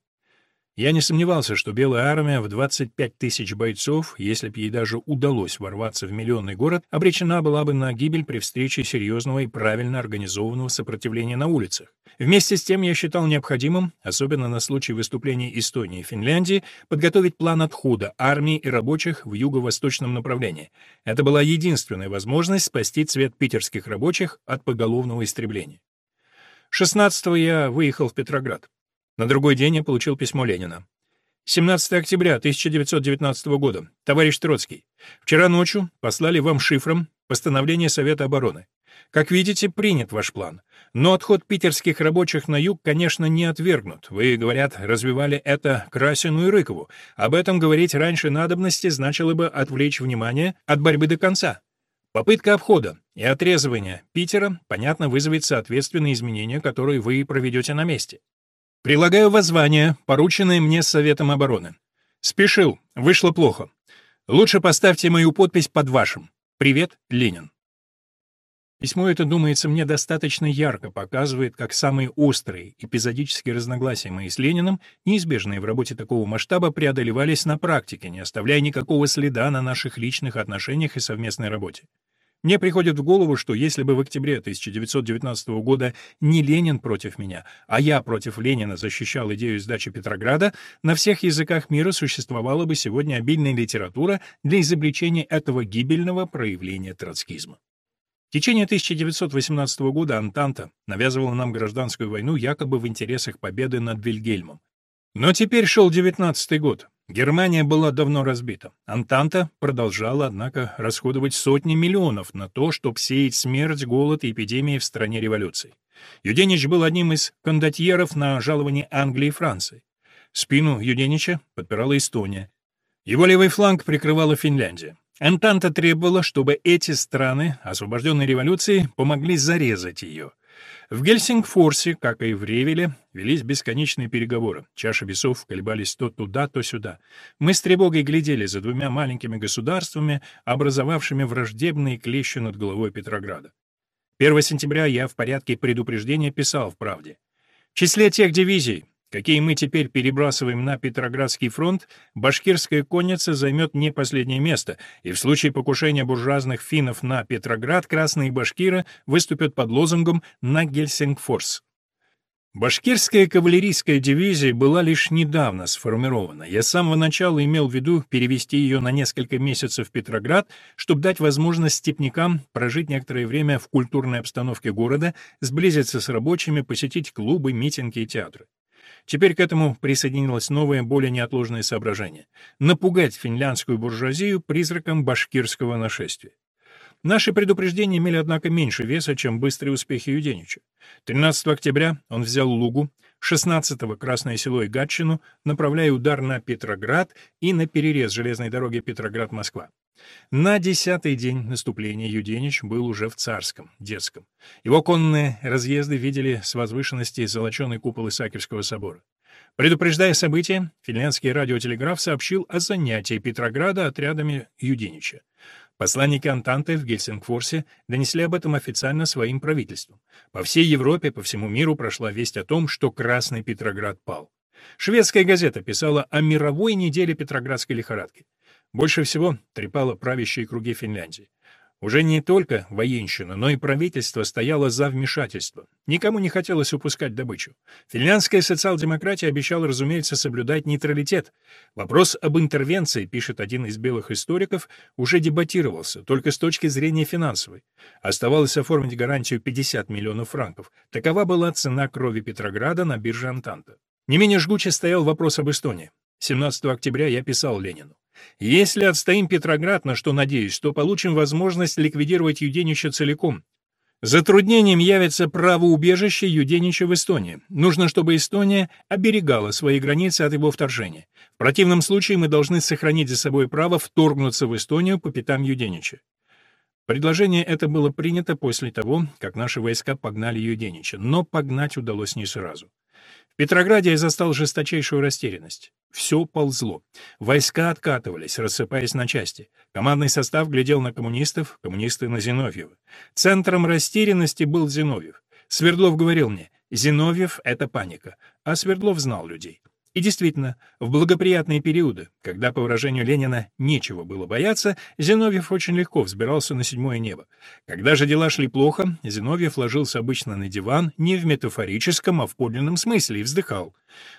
Speaker 1: Я не сомневался, что Белая армия в 25 тысяч бойцов, если бы ей даже удалось ворваться в миллионный город, обречена была бы на гибель при встрече серьезного и правильно организованного сопротивления на улицах. Вместе с тем я считал необходимым, особенно на случай выступлений Эстонии и Финляндии, подготовить план отхода армии и рабочих в юго-восточном направлении. Это была единственная возможность спасти цвет питерских рабочих от поголовного истребления. 16 я выехал в Петроград. На другой день я получил письмо Ленина. 17 октября 1919 года. Товарищ Троцкий, вчера ночью послали вам шифром постановление Совета обороны. Как видите, принят ваш план. Но отход питерских рабочих на юг, конечно, не отвергнут. Вы, говорят, развивали это Красину и Рыкову. Об этом говорить раньше надобности значило бы отвлечь внимание от борьбы до конца. Попытка обхода и отрезывания Питера, понятно, вызовет соответственные изменения, которые вы проведете на месте. Прилагаю воззвание, порученное мне Советом обороны. Спешил, вышло плохо. Лучше поставьте мою подпись под вашим. Привет, Ленин. Письмо это, думается, мне достаточно ярко показывает, как самые острые эпизодические разногласия мои с Лениным, неизбежные в работе такого масштаба, преодолевались на практике, не оставляя никакого следа на наших личных отношениях и совместной работе. Мне приходит в голову, что если бы в октябре 1919 года не Ленин против меня, а я против Ленина защищал идею сдачи Петрограда, на всех языках мира существовала бы сегодня обильная литература для изобличения этого гибельного проявления троцкизма. В течение 1918 года Антанта навязывала нам гражданскую войну якобы в интересах победы над Вильгельмом. Но теперь шел 19 год. Германия была давно разбита. Антанта продолжала, однако, расходовать сотни миллионов на то, чтобы сеять смерть, голод и эпидемии в стране революции. Юденич был одним из кондотьеров на жаловании Англии и Франции. Спину Юденича подпирала Эстония. Его левый фланг прикрывала Финляндия. Антанта требовала, чтобы эти страны, освобожденные революцией, помогли зарезать ее. В Гельсингфорсе, как и в Ревеле, велись бесконечные переговоры. Чаши весов колебались то туда, то сюда. Мы с тревогой глядели за двумя маленькими государствами, образовавшими враждебные клещи над головой Петрограда. 1 сентября я в порядке предупреждения писал в «Правде». В числе тех дивизий, какие мы теперь перебрасываем на Петроградский фронт, башкирская конница займет не последнее место, и в случае покушения буржуазных финнов на Петроград красные башкиры выступят под лозунгом «На Гельсингфорс». Башкирская кавалерийская дивизия была лишь недавно сформирована. Я с самого начала имел в виду перевести ее на несколько месяцев в Петроград, чтобы дать возможность степнякам прожить некоторое время в культурной обстановке города, сблизиться с рабочими, посетить клубы, митинги и театры. Теперь к этому присоединилось новое, более неотложное соображение — напугать финляндскую буржуазию призраком башкирского нашествия. Наши предупреждения имели, однако, меньше веса, чем быстрые успехи Юденича. 13 октября он взял Лугу, 16-го — Красное Село и Гатчину, направляя удар на Петроград и на перерез железной дороги Петроград-Москва. На десятый день наступления Юденич был уже в Царском, детском. Его конные разъезды видели с возвышенности золоченый купол Исаакиевского собора. Предупреждая события, финляндский радиотелеграф сообщил о занятии Петрограда отрядами Юденича. Посланники Антанты в Гельсингфорсе донесли об этом официально своим правительствам. По всей Европе, по всему миру прошла весть о том, что Красный Петроград пал. Шведская газета писала о мировой неделе Петроградской лихорадки. Больше всего трепало правящие круги Финляндии. Уже не только военщина, но и правительство стояло за вмешательство. Никому не хотелось упускать добычу. Финляндская социал-демократия обещала, разумеется, соблюдать нейтралитет. Вопрос об интервенции, пишет один из белых историков, уже дебатировался, только с точки зрения финансовой. Оставалось оформить гарантию 50 миллионов франков. Такова была цена крови Петрограда на бирже Антанта. Не менее жгуче стоял вопрос об Эстонии. 17 октября я писал Ленину. Если отстоим Петроград, на что надеюсь, то получим возможность ликвидировать Юденича целиком. Затруднением явится право убежища Юденича в Эстонии. Нужно, чтобы Эстония оберегала свои границы от его вторжения. В противном случае мы должны сохранить за собой право вторгнуться в Эстонию по пятам Юденича. Предложение это было принято после того, как наши войска погнали Юденича, но погнать удалось не сразу. Петрограде я застал жесточайшую растерянность. Все ползло. Войска откатывались, рассыпаясь на части. Командный состав глядел на коммунистов, коммунисты на Зиновьева. Центром растерянности был Зиновьев. Свердлов говорил мне, Зиновьев — это паника, а Свердлов знал людей. И действительно, в благоприятные периоды, когда, по выражению Ленина, нечего было бояться, Зиновьев очень легко взбирался на седьмое небо. Когда же дела шли плохо, Зиновьев ложился обычно на диван не в метафорическом, а в подлинном смысле и вздыхал.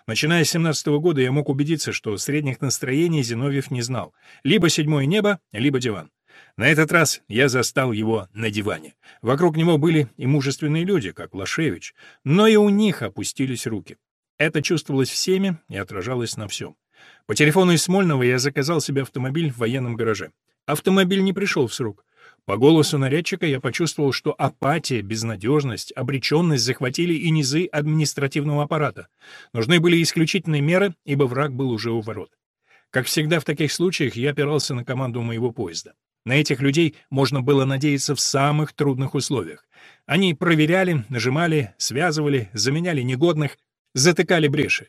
Speaker 1: Начиная с 17 -го года я мог убедиться, что средних настроений Зиновьев не знал. Либо седьмое небо, либо диван. На этот раз я застал его на диване. Вокруг него были и мужественные люди, как Лашевич, но и у них опустились руки. Это чувствовалось всеми и отражалось на всем. По телефону из Смольного я заказал себе автомобиль в военном гараже. Автомобиль не пришел в срок. По голосу нарядчика я почувствовал, что апатия, безнадежность, обреченность захватили и низы административного аппарата. Нужны были исключительные меры, ибо враг был уже у ворот. Как всегда в таких случаях, я опирался на команду моего поезда. На этих людей можно было надеяться в самых трудных условиях. Они проверяли, нажимали, связывали, заменяли негодных, затыкали бреши.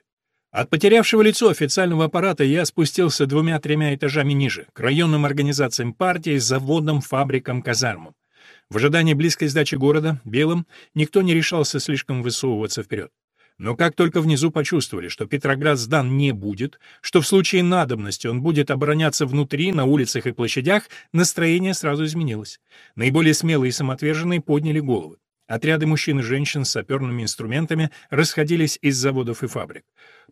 Speaker 1: От потерявшего лицо официального аппарата я спустился двумя-тремя этажами ниже, к районным организациям партии, заводам, фабрикам, казармам. В ожидании близкой сдачи города, белым, никто не решался слишком высовываться вперед. Но как только внизу почувствовали, что Петроград сдан не будет, что в случае надобности он будет обороняться внутри, на улицах и площадях, настроение сразу изменилось. Наиболее смелые и самоотверженные подняли головы. Отряды мужчин и женщин с саперными инструментами расходились из заводов и фабрик.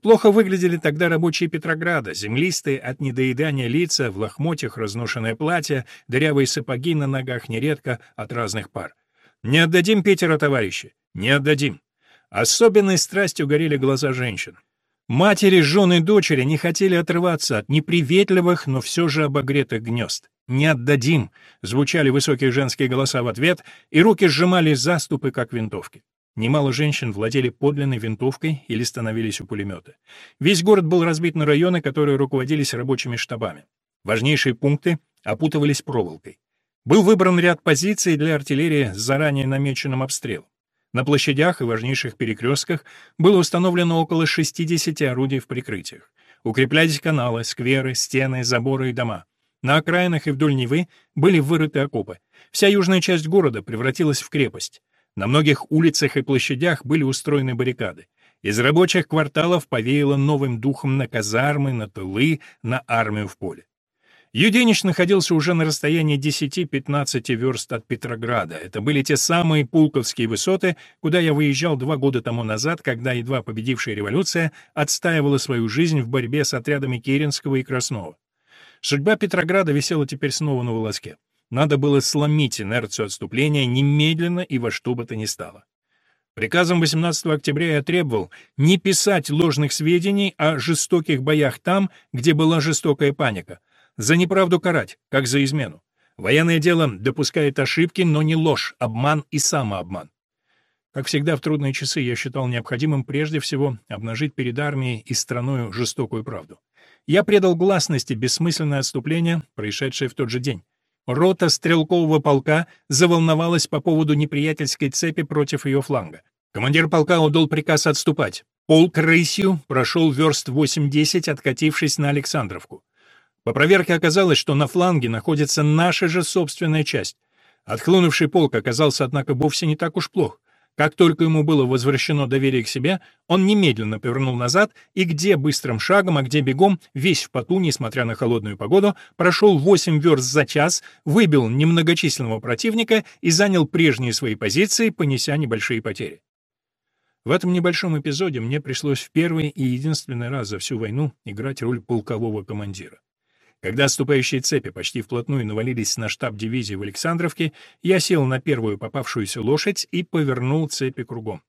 Speaker 1: Плохо выглядели тогда рабочие Петрограда, землистые от недоедания лица, в лохмотьях разношенное платье, дырявые сапоги на ногах нередко от разных пар. «Не отдадим Питера, товарищи! Не отдадим!» Особенной страстью горели глаза женщин. Матери, жены дочери не хотели отрываться от неприветливых, но все же обогретых гнезд. «Не отдадим!» — звучали высокие женские голоса в ответ, и руки сжимали заступы, как винтовки. Немало женщин владели подлинной винтовкой или становились у пулемета. Весь город был разбит на районы, которые руководились рабочими штабами. Важнейшие пункты опутывались проволокой. Был выбран ряд позиций для артиллерии с заранее намеченным обстрелом. На площадях и важнейших перекрестках было установлено около 60 орудий в прикрытиях. Укреплялись каналы, скверы, стены, заборы и дома. На окраинах и вдоль Невы были вырыты окопы. Вся южная часть города превратилась в крепость. На многих улицах и площадях были устроены баррикады. Из рабочих кварталов повеяло новым духом на казармы, на тылы, на армию в поле. Юденич находился уже на расстоянии 10-15 верст от Петрограда. Это были те самые Пулковские высоты, куда я выезжал два года тому назад, когда едва победившая революция отстаивала свою жизнь в борьбе с отрядами Керенского и Краснова. Судьба Петрограда висела теперь снова на волоске. Надо было сломить инерцию отступления немедленно и во что бы то ни стало. Приказом 18 октября я требовал не писать ложных сведений о жестоких боях там, где была жестокая паника, за неправду карать, как за измену. Военное дело допускает ошибки, но не ложь, обман и самообман. Как всегда в трудные часы я считал необходимым прежде всего обнажить перед армией и страною жестокую правду. Я предал гласности бессмысленное отступление, происшедшее в тот же день. Рота стрелкового полка заволновалась по поводу неприятельской цепи против ее фланга. Командир полка отдал приказ отступать. Полк рысью прошел верст 8-10, откатившись на Александровку. По проверке оказалось, что на фланге находится наша же собственная часть. Отхлынувший полк оказался, однако, вовсе не так уж плох. Как только ему было возвращено доверие к себе, он немедленно повернул назад и где быстрым шагом, а где бегом, весь в поту, несмотря на холодную погоду, прошел 8 верст за час, выбил немногочисленного противника и занял прежние свои позиции, понеся небольшие потери. В этом небольшом эпизоде мне пришлось в первый и единственный раз за всю войну играть роль полкового командира. Когда отступающие цепи почти вплотную навалились на штаб дивизии в Александровке, я сел на первую попавшуюся лошадь и повернул цепи кругом.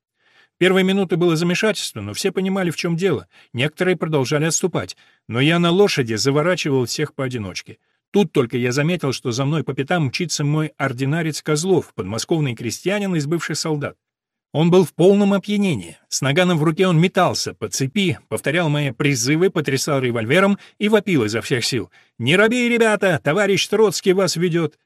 Speaker 1: Первые минуты было замешательство, но все понимали, в чем дело. Некоторые продолжали отступать, но я на лошади заворачивал всех поодиночке. Тут только я заметил, что за мной по пятам мчится мой ординарец Козлов, подмосковный крестьянин из бывших солдат. Он был в полном опьянении. С наганом в руке он метался по цепи, повторял мои призывы, потрясал револьвером и вопил изо всех сил. «Не робей, ребята! Товарищ Троцкий вас ведет!»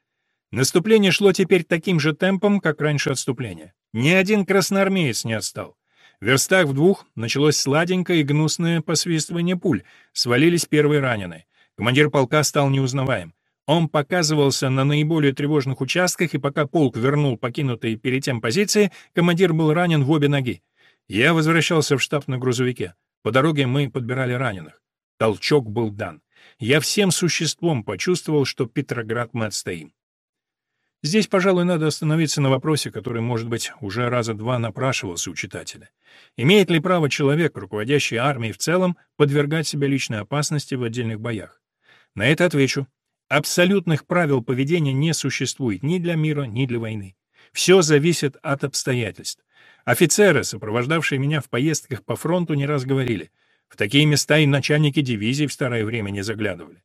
Speaker 1: Наступление шло теперь таким же темпом, как раньше отступление. Ни один красноармеец не отстал. В верстах в двух началось сладенькое и гнусное посвистывание пуль. Свалились первые раненые. Командир полка стал неузнаваем. Он показывался на наиболее тревожных участках, и пока полк вернул покинутые перед тем позиции, командир был ранен в обе ноги. Я возвращался в штаб на грузовике. По дороге мы подбирали раненых. Толчок был дан. Я всем существом почувствовал, что Петроград мы отстоим. Здесь, пожалуй, надо остановиться на вопросе, который, может быть, уже раза два напрашивался у читателя. Имеет ли право человек, руководящий армией в целом, подвергать себя личной опасности в отдельных боях? На это отвечу. Абсолютных правил поведения не существует ни для мира, ни для войны. Все зависит от обстоятельств. Офицеры, сопровождавшие меня в поездках по фронту, не раз говорили, в такие места и начальники дивизий в старое время не заглядывали.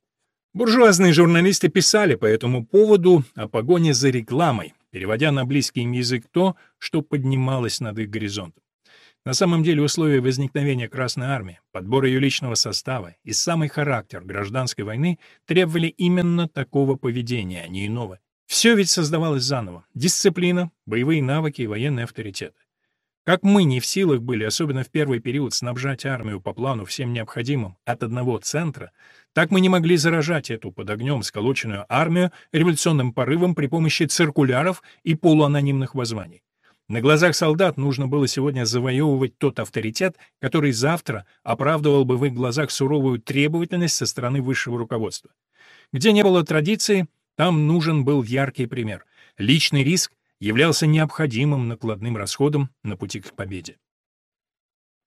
Speaker 1: Буржуазные журналисты писали по этому поводу о погоне за рекламой, переводя на близкий язык то, что поднималось над их горизонтом. На самом деле условия возникновения Красной Армии, подбор ее личного состава и самый характер гражданской войны требовали именно такого поведения, а не иного. Все ведь создавалось заново. Дисциплина, боевые навыки и военный авторитет. Как мы не в силах были, особенно в первый период, снабжать армию по плану всем необходимым от одного центра, так мы не могли заражать эту под огнем сколоченную армию революционным порывом при помощи циркуляров и полуанонимных воззваний. На глазах солдат нужно было сегодня завоевывать тот авторитет, который завтра оправдывал бы в их глазах суровую требовательность со стороны высшего руководства. Где не было традиции, там нужен был яркий пример. Личный риск являлся необходимым накладным расходом на пути к победе.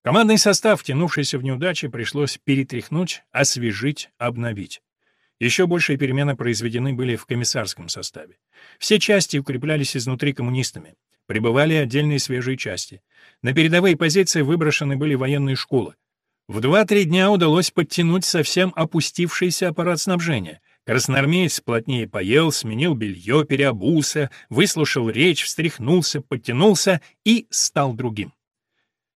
Speaker 1: Командный состав, тянувшийся в неудачи, пришлось перетряхнуть, освежить, обновить. Еще большие перемены произведены были в комиссарском составе. Все части укреплялись изнутри коммунистами. Прибывали отдельные свежие части. На передовые позиции выброшены были военные школы. В 2-3 дня удалось подтянуть совсем опустившийся аппарат снабжения. Красноармеец плотнее поел, сменил белье, переобулся, выслушал речь, встряхнулся, подтянулся и стал другим.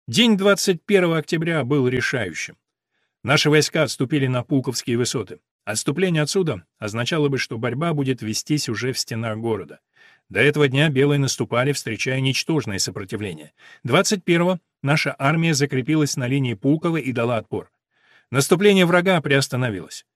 Speaker 1: День 21 октября был решающим. Наши войска отступили на Пулковские высоты. Отступление отсюда означало бы, что борьба будет вестись уже в стенах города. До этого дня белые наступали, встречая ничтожное сопротивление. 21-го наша армия закрепилась на линии Пулково и дала отпор. Наступление врага приостановилось.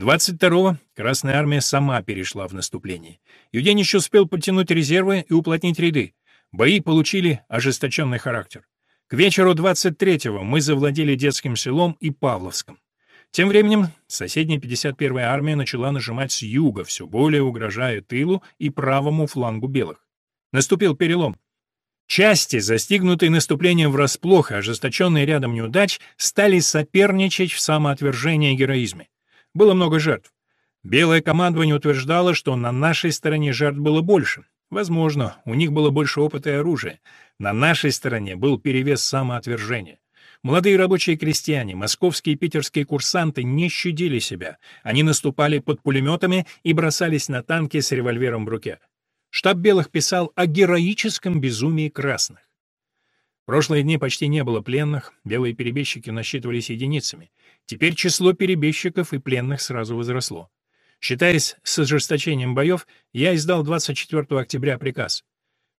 Speaker 1: 22-го Красная армия сама перешла в наступление. Юденич успел подтянуть резервы и уплотнить ряды. Бои получили ожесточенный характер. К вечеру 23-го мы завладели детским селом и Павловском. Тем временем соседняя 51-я армия начала нажимать с юга, все более угрожая тылу и правому флангу белых. Наступил перелом. Части, застигнутые наступлением врасплох и ожесточенные рядом неудач, стали соперничать в самоотвержении и героизме. Было много жертв. Белое командование утверждало, что на нашей стороне жертв было больше. Возможно, у них было больше опыта и оружия. На нашей стороне был перевес самоотвержения. Молодые рабочие крестьяне, московские и питерские курсанты не щадили себя. Они наступали под пулеметами и бросались на танки с револьвером в руке. Штаб белых писал о героическом безумии красных. Прошлые дни почти не было пленных, белые перебежчики насчитывались единицами. Теперь число перебежчиков и пленных сразу возросло. Считаясь с ожесточением боев, я издал 24 октября приказ.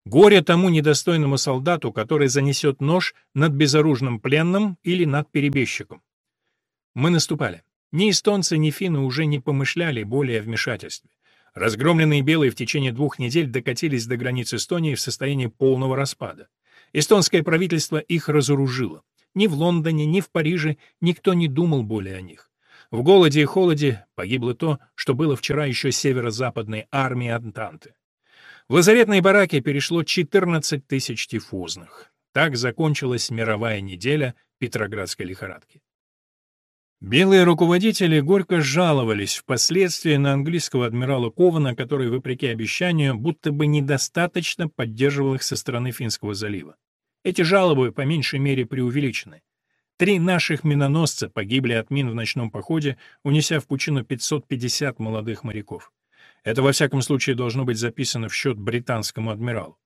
Speaker 1: Горе тому недостойному солдату, который занесет нож над безоружным пленным или над перебежчиком. Мы наступали. Ни эстонцы, ни финны уже не помышляли более о вмешательстве. Разгромленные белые в течение двух недель докатились до границ Эстонии в состоянии полного распада. Эстонское правительство их разоружило. Ни в Лондоне, ни в Париже никто не думал более о них. В голоде и холоде погибло то, что было вчера еще северо-западной армией Антанты. В лазаретные бараки перешло 14 тысяч тифозных. Так закончилась мировая неделя Петроградской лихорадки. Белые руководители горько жаловались впоследствии на английского адмирала Кована, который, вопреки обещанию, будто бы недостаточно поддерживал их со стороны Финского залива. Эти жалобы по меньшей мере преувеличены. Три наших миноносца погибли от мин в ночном походе, унеся в пучину 550 молодых моряков. Это, во всяком случае, должно быть записано в счет британскому адмиралу.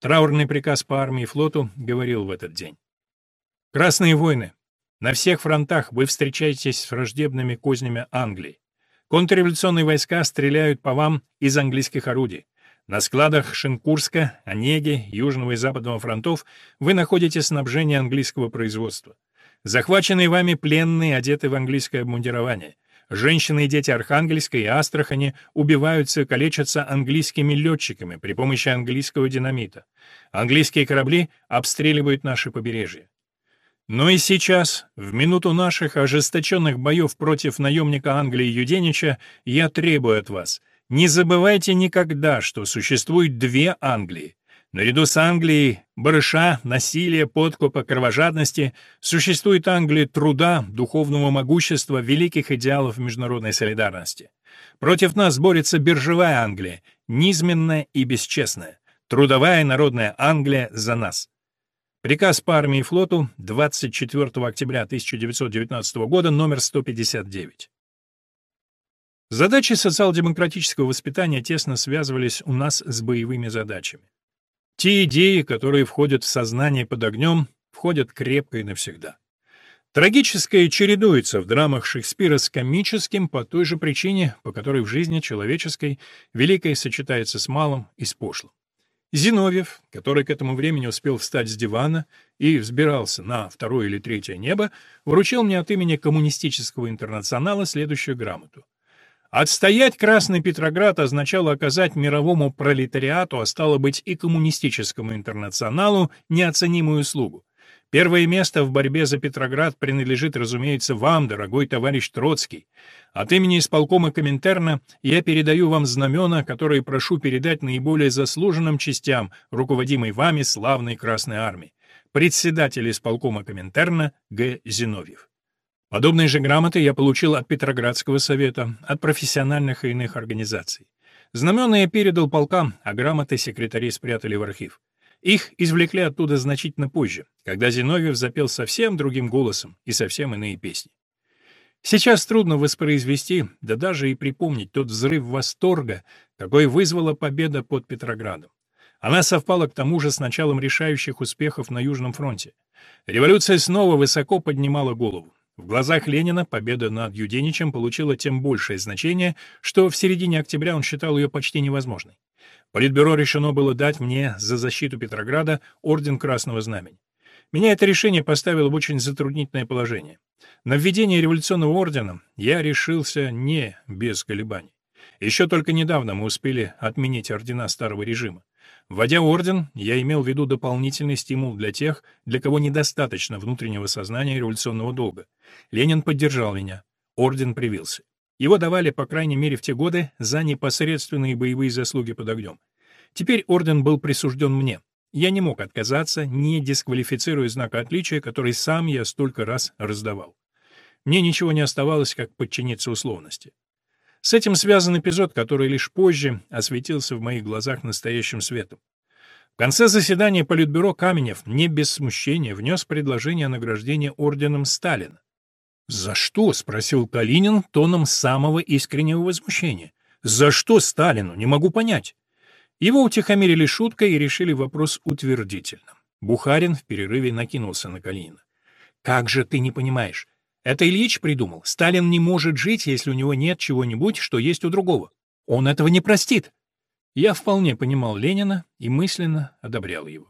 Speaker 1: Траурный приказ по армии и флоту говорил в этот день. «Красные войны. На всех фронтах вы встречаетесь с враждебными кознями Англии. Контрреволюционные войска стреляют по вам из английских орудий. На складах Шинкурска, Онеги, Южного и Западного фронтов вы находите снабжение английского производства. Захваченные вами пленные одеты в английское обмундирование. Женщины и дети Архангельска и Астрахани убиваются и калечатся английскими летчиками при помощи английского динамита. Английские корабли обстреливают наши побережья. Но и сейчас, в минуту наших ожесточенных боев против наемника Англии Юденича, я требую от вас, не забывайте никогда, что существует две Англии. Наряду с Англией барыша, насилия, подкупа, кровожадности существует Англия труда, духовного могущества, великих идеалов международной солидарности. Против нас борется биржевая Англия, низменная и бесчестная. Трудовая народная Англия за нас. Приказ по армии и флоту 24 октября 1919 года, номер 159. Задачи социал-демократического воспитания тесно связывались у нас с боевыми задачами. Те идеи, которые входят в сознание под огнем, входят крепко и навсегда. Трагическое чередуется в драмах Шекспира с комическим по той же причине, по которой в жизни человеческой великое сочетается с малым и с пошлым. Зиновьев, который к этому времени успел встать с дивана и взбирался на второе или третье небо, вручил мне от имени коммунистического интернационала следующую грамоту. Отстоять Красный Петроград означало оказать мировому пролетариату, а стало быть и коммунистическому интернационалу, неоценимую услугу. Первое место в борьбе за Петроград принадлежит, разумеется, вам, дорогой товарищ Троцкий. От имени исполкома Коминтерна я передаю вам знамена, которые прошу передать наиболее заслуженным частям, руководимой вами славной Красной Армии. Председатель исполкома Коминтерна Г. Зиновьев. Подобные же грамоты я получил от Петроградского совета, от профессиональных и иных организаций. Знамена я передал полкам, а грамоты секретари спрятали в архив. Их извлекли оттуда значительно позже, когда Зиновьев запел совсем другим голосом и совсем иные песни. Сейчас трудно воспроизвести, да даже и припомнить тот взрыв восторга, какой вызвала победа под Петроградом. Она совпала к тому же с началом решающих успехов на Южном фронте. Революция снова высоко поднимала голову. В глазах Ленина победа над Юденичем получила тем большее значение, что в середине октября он считал ее почти невозможной. Политбюро решено было дать мне за защиту Петрограда орден Красного Знамени. Меня это решение поставило в очень затруднительное положение. На введение революционного ордена я решился не без колебаний. Еще только недавно мы успели отменить ордена старого режима. Вводя орден, я имел в виду дополнительный стимул для тех, для кого недостаточно внутреннего сознания революционного долга. Ленин поддержал меня. Орден привился. Его давали, по крайней мере, в те годы за непосредственные боевые заслуги под огнем. Теперь орден был присужден мне. Я не мог отказаться, не дисквалифицируя знака отличия, который сам я столько раз раздавал. Мне ничего не оставалось, как подчиниться условности. С этим связан эпизод, который лишь позже осветился в моих глазах настоящим светом. В конце заседания Политбюро Каменев не без смущения внес предложение о награждении орденом Сталина. «За что?» — спросил Калинин тоном самого искреннего возмущения. «За что Сталину? Не могу понять». Его утихомирили шуткой и решили вопрос утвердительно. Бухарин в перерыве накинулся на Калинина. «Как же ты не понимаешь? Это Ильич придумал. Сталин не может жить, если у него нет чего-нибудь, что есть у другого. Он этого не простит». Я вполне понимал Ленина и мысленно одобрял его.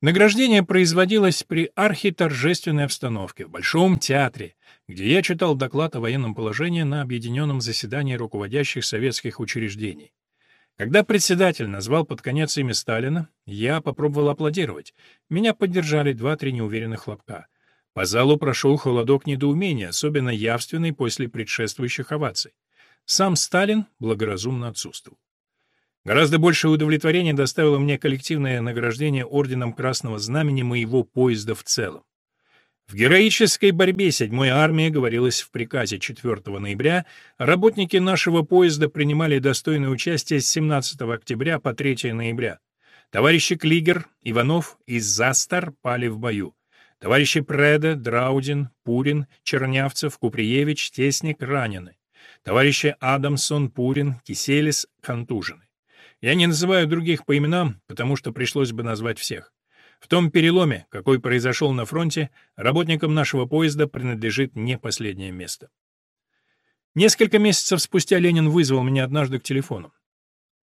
Speaker 1: Награждение производилось при архиторжественной обстановке в Большом театре, где я читал доклад о военном положении на объединенном заседании руководящих советских учреждений. Когда председатель назвал под конец имя Сталина, я попробовал аплодировать. Меня поддержали два-три неуверенных хлопка. По залу прошел холодок недоумения, особенно явственный после предшествующих оваций. Сам Сталин благоразумно отсутствовал. Гораздо большее удовлетворение доставило мне коллективное награждение орденом Красного Знамени моего поезда в целом. В героической борьбе 7-й армии, говорилось в приказе 4 ноября, работники нашего поезда принимали достойное участие с 17 октября по 3 ноября. Товарищи Клигер, Иванов и Застар пали в бою. Товарищи Преда, Драудин, Пурин, Чернявцев, Куприевич, Тесник ранены. Товарищи Адамсон, Пурин, Киселис контужены. Я не называю других по именам, потому что пришлось бы назвать всех. В том переломе, какой произошел на фронте, работникам нашего поезда принадлежит не последнее место. Несколько месяцев спустя Ленин вызвал меня однажды к телефону.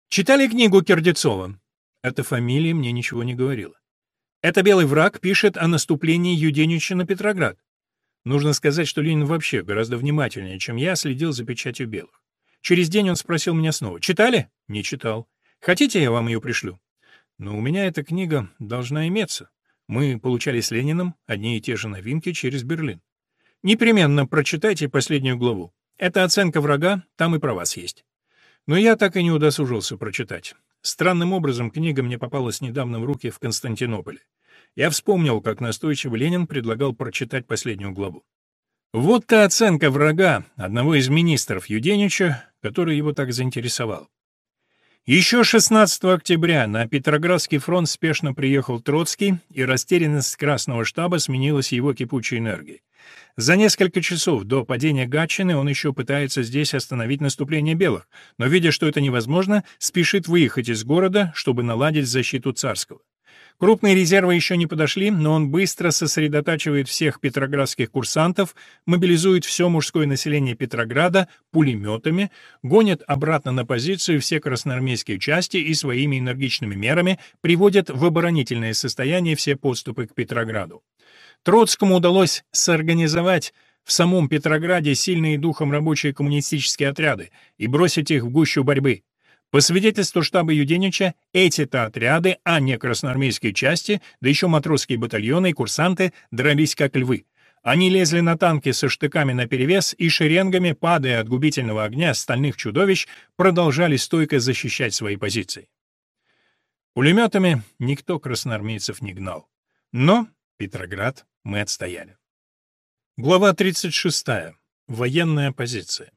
Speaker 1: «Читали книгу Кердецова?» Эта фамилия мне ничего не говорила. «Это белый враг пишет о наступлении Юденича на Петроград». Нужно сказать, что Ленин вообще гораздо внимательнее, чем я, следил за печатью белых. Через день он спросил меня снова. «Читали?» «Не читал. Хотите, я вам ее пришлю?» «Но у меня эта книга должна иметься. Мы получали с Лениным одни и те же новинки через Берлин. Непременно прочитайте последнюю главу. Это оценка врага, там и про вас есть». Но я так и не удосужился прочитать. Странным образом книга мне попалась недавно в руки в Константинополе. Я вспомнил, как настойчиво Ленин предлагал прочитать последнюю главу. Вот та оценка врага, одного из министров Юденича, который его так заинтересовал. Еще 16 октября на Петроградский фронт спешно приехал Троцкий, и растерянность Красного штаба сменилась его кипучей энергией. За несколько часов до падения Гатчины он еще пытается здесь остановить наступление белых, но, видя, что это невозможно, спешит выехать из города, чтобы наладить защиту царского. Крупные резервы еще не подошли, но он быстро сосредотачивает всех петроградских курсантов, мобилизует все мужское население Петрограда пулеметами, гонит обратно на позицию все красноармейские части и своими энергичными мерами приводит в оборонительное состояние все подступы к Петрограду. Троцкому удалось сорганизовать в самом Петрограде сильные духом рабочие коммунистические отряды и бросить их в гущу борьбы. По свидетельству штаба Юденича, эти-то отряды, а не красноармейские части, да еще матросские батальоны и курсанты дрались как львы. Они лезли на танки со штыками наперевес и шеренгами, падая от губительного огня стальных чудовищ, продолжали стойко защищать свои позиции. Пулеметами никто красноармейцев не гнал. Но Петроград мы отстояли. Глава 36. Военная позиция.